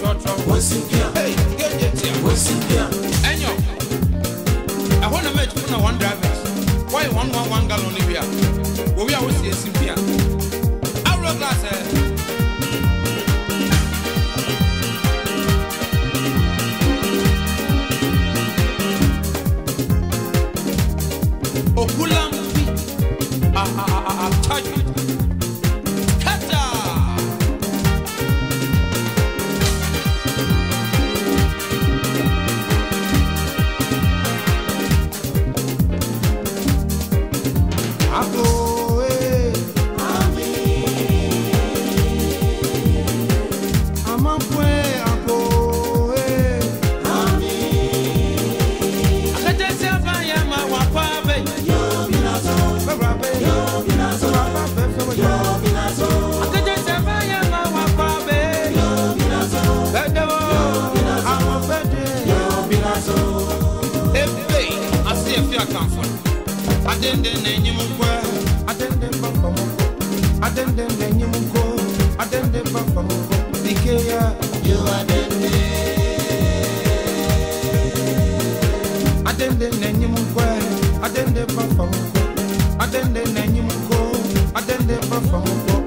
church. What's fama, fama, fama.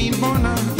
Raymona.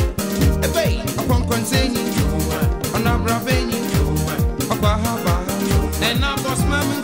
Baha baha, and I was my man.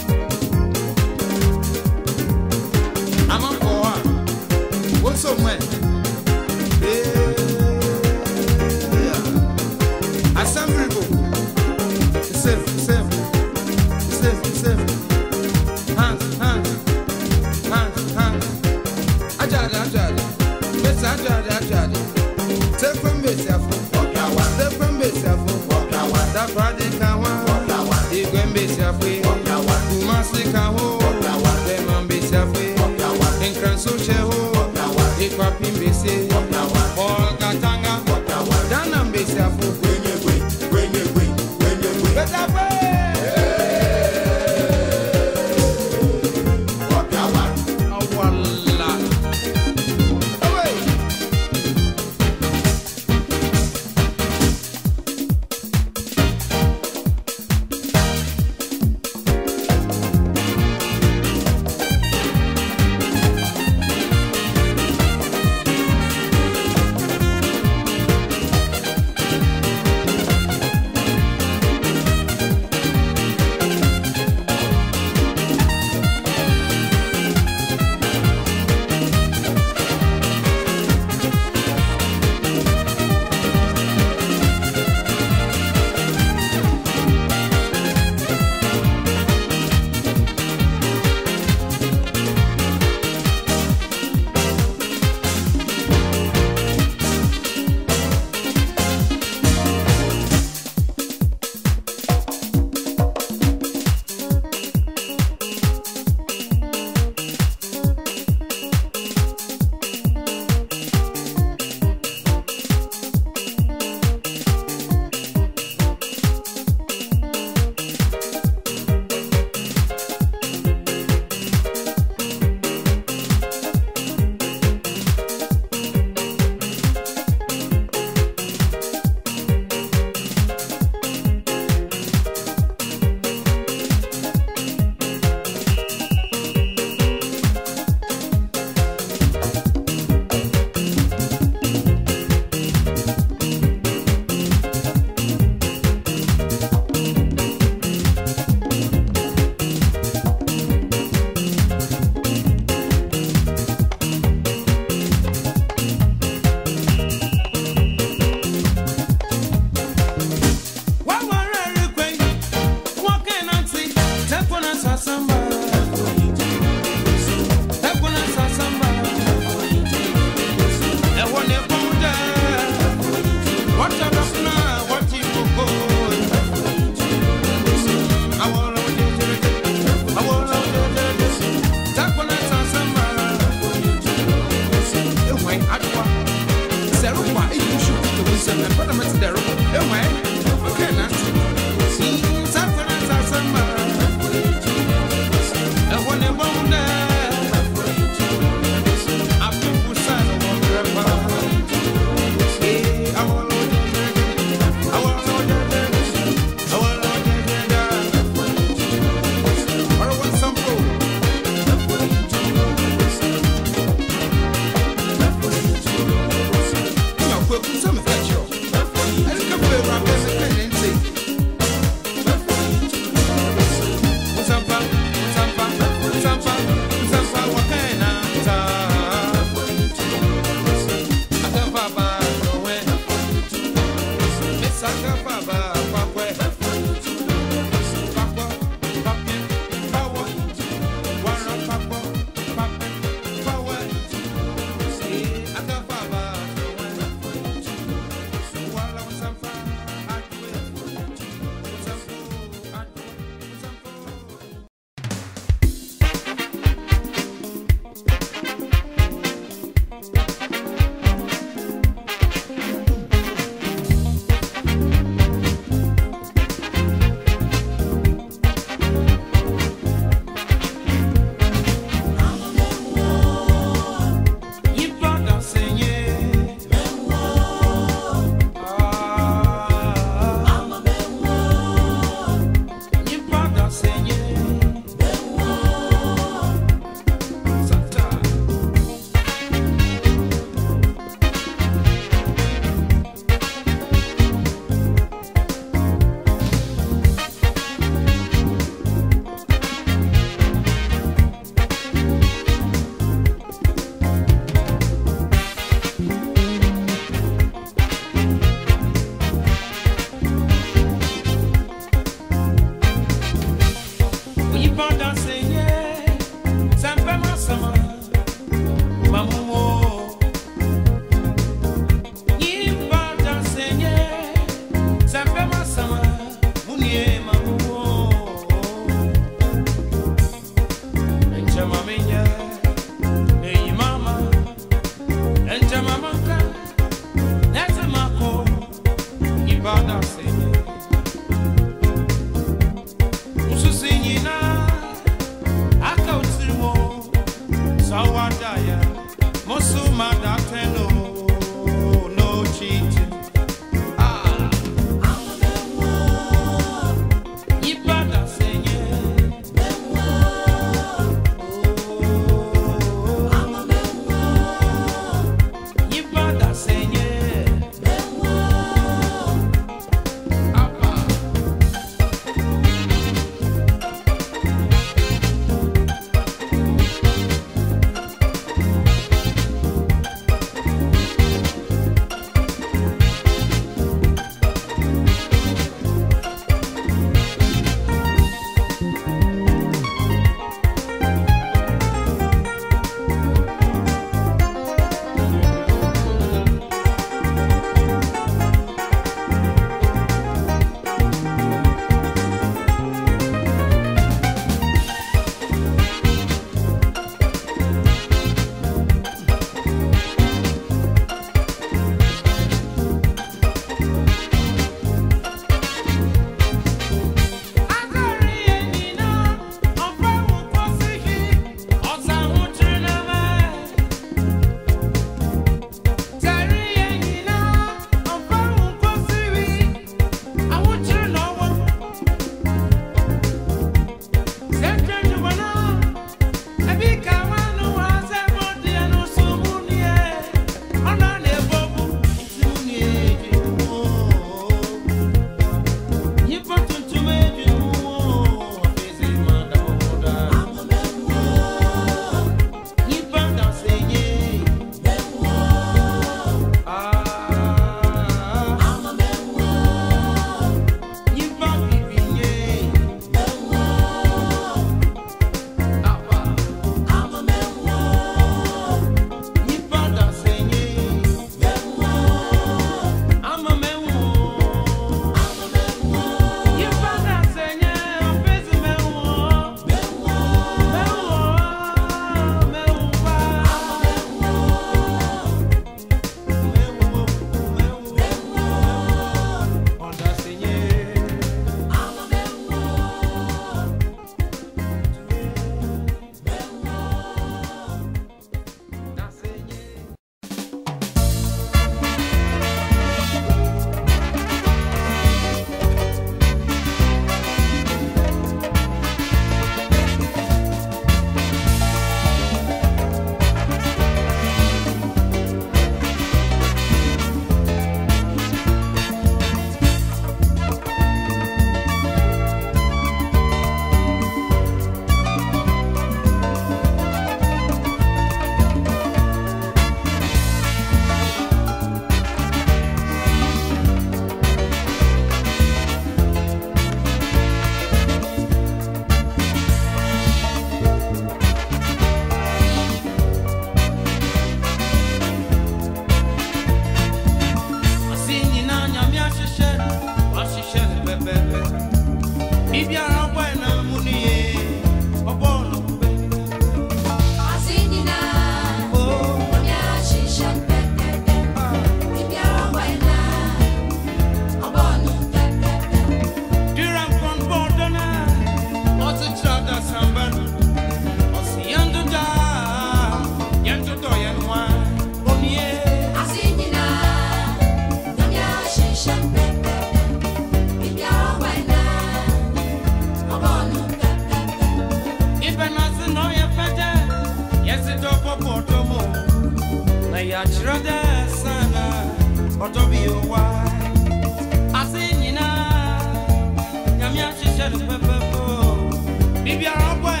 Bíbí ara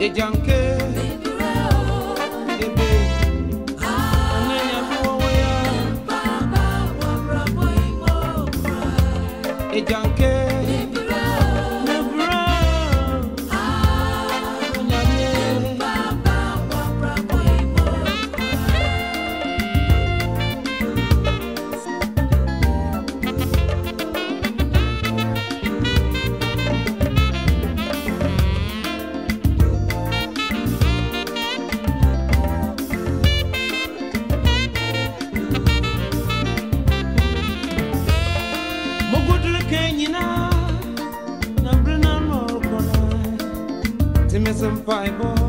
e janke vai embora.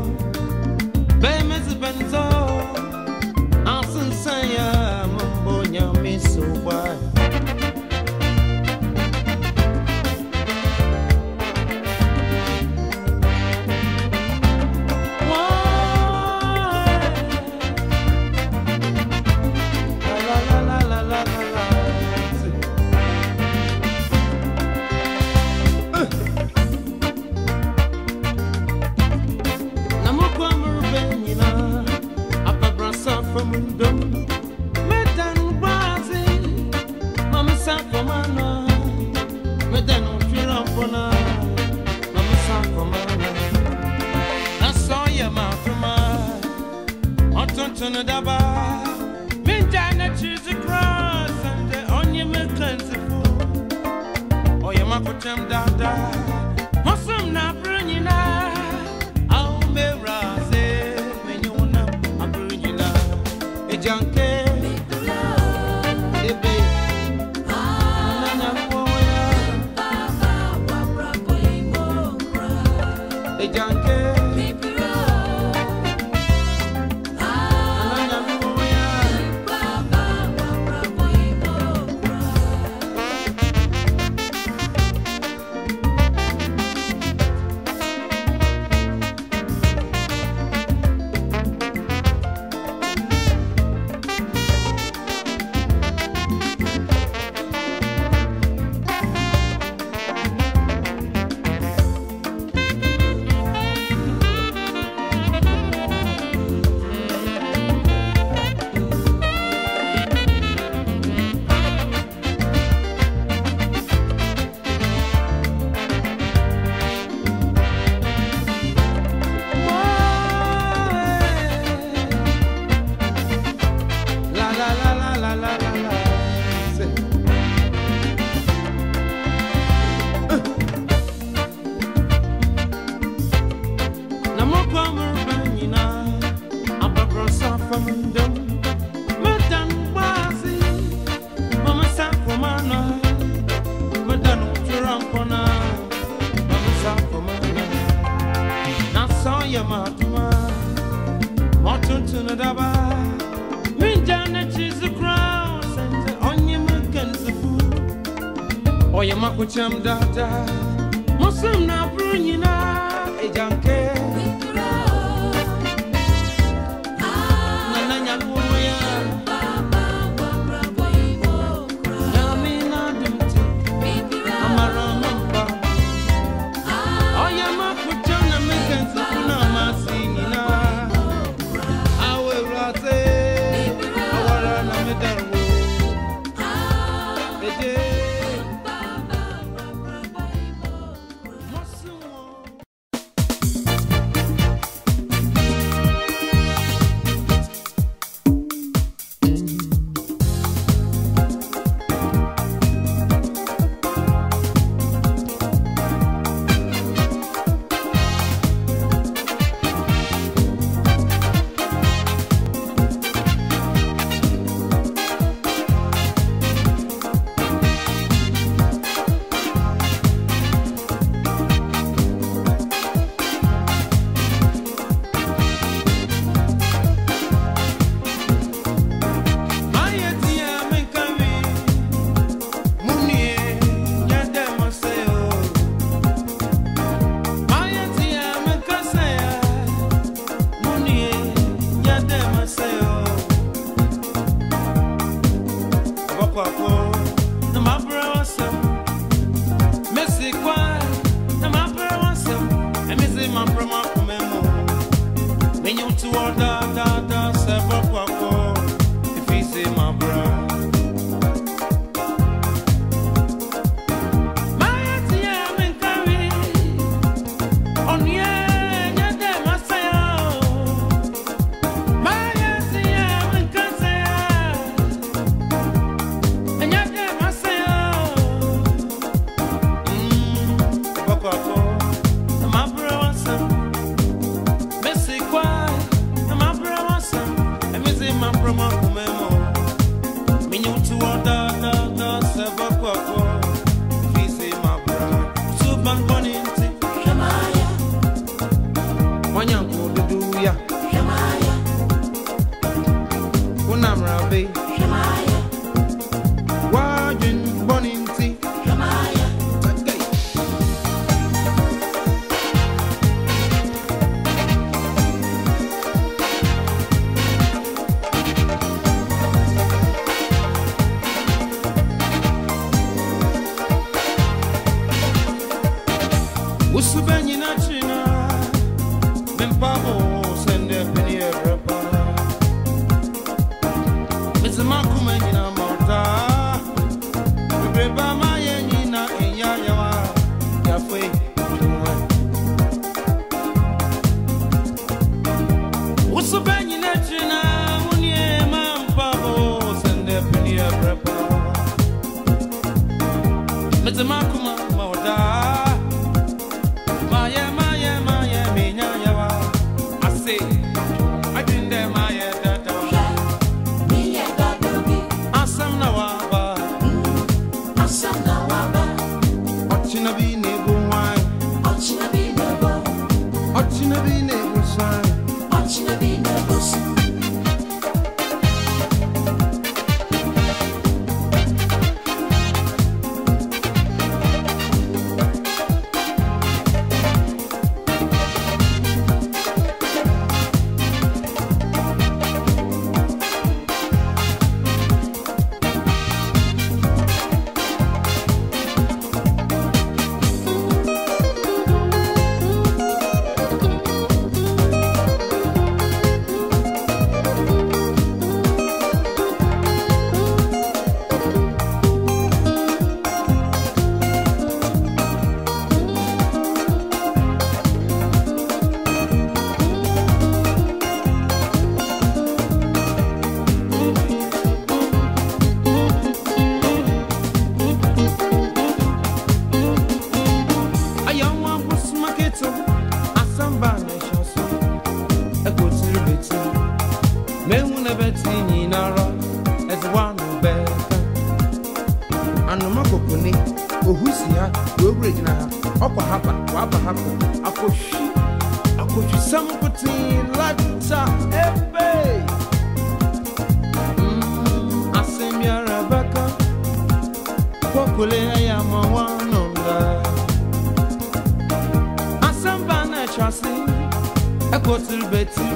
sakoma na soya matuma motuntun daba minja na cheese crown sente onye mkenzifu oye makucham dada muslim na brunyina ejanke Zion.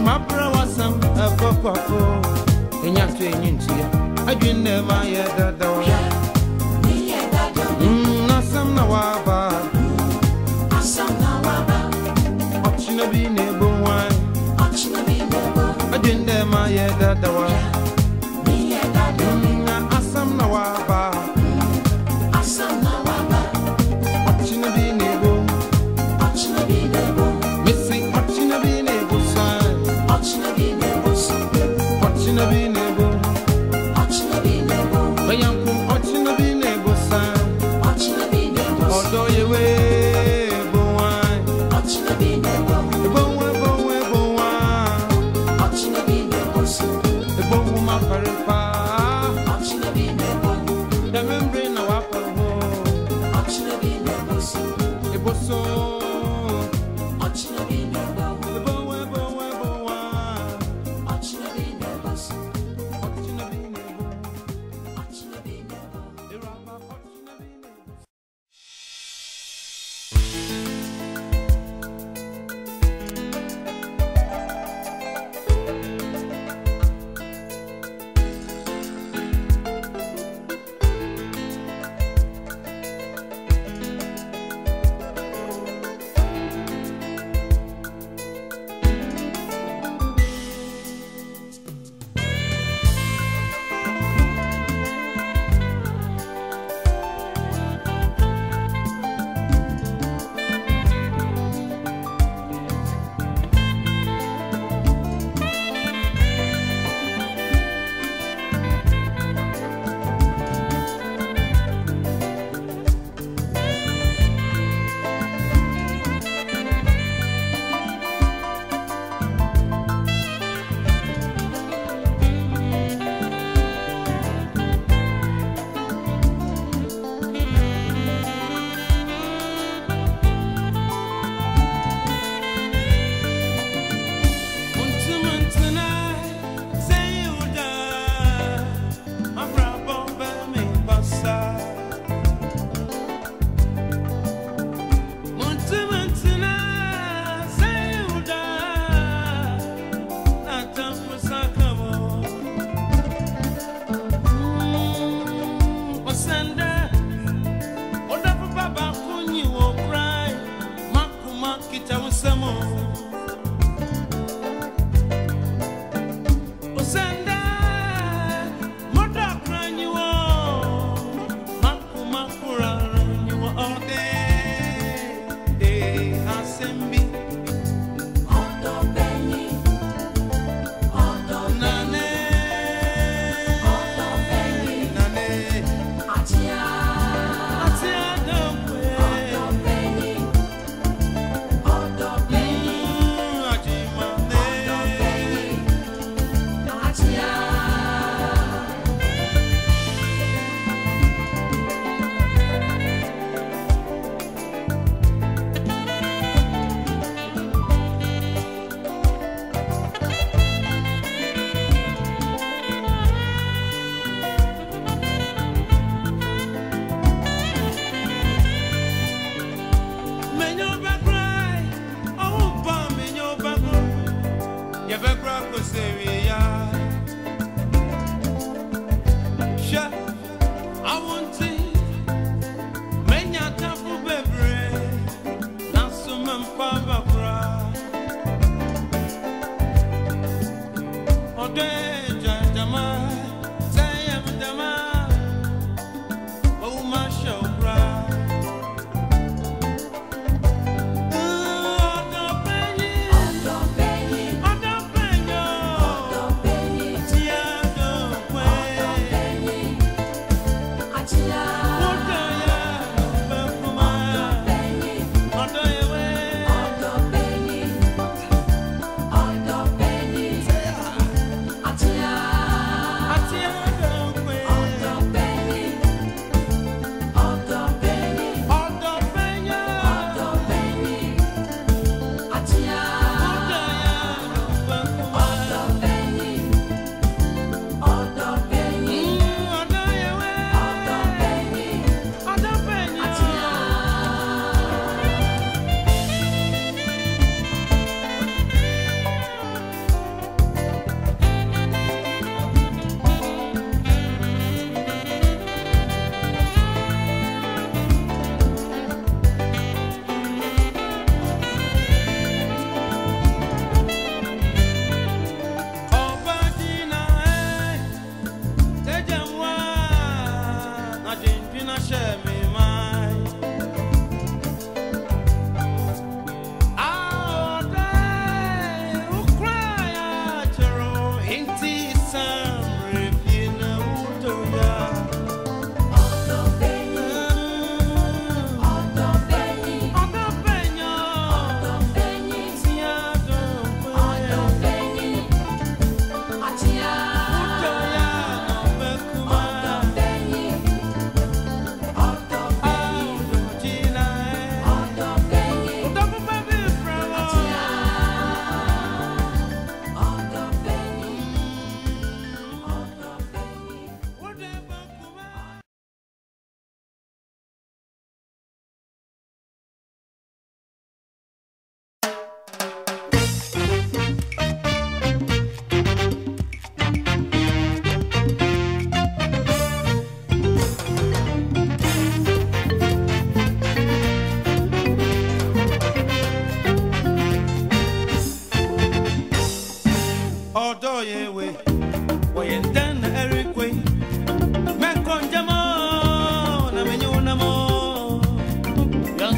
mapra wasam ɛkɔkɔko ɛnya so ɛnyi ntua adwen dɛ ma yɛ dadaw nasɛm na waaba ɔkyena bi na ɛbɔ wan adwen dɛ ma yɛ dadawa yeah. day.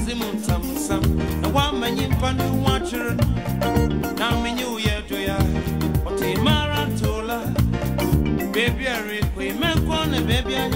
Jazzy Mutam Sam, and one man in Now me knew ya, Joya, or Timara Baby, I require, man, corner, baby, I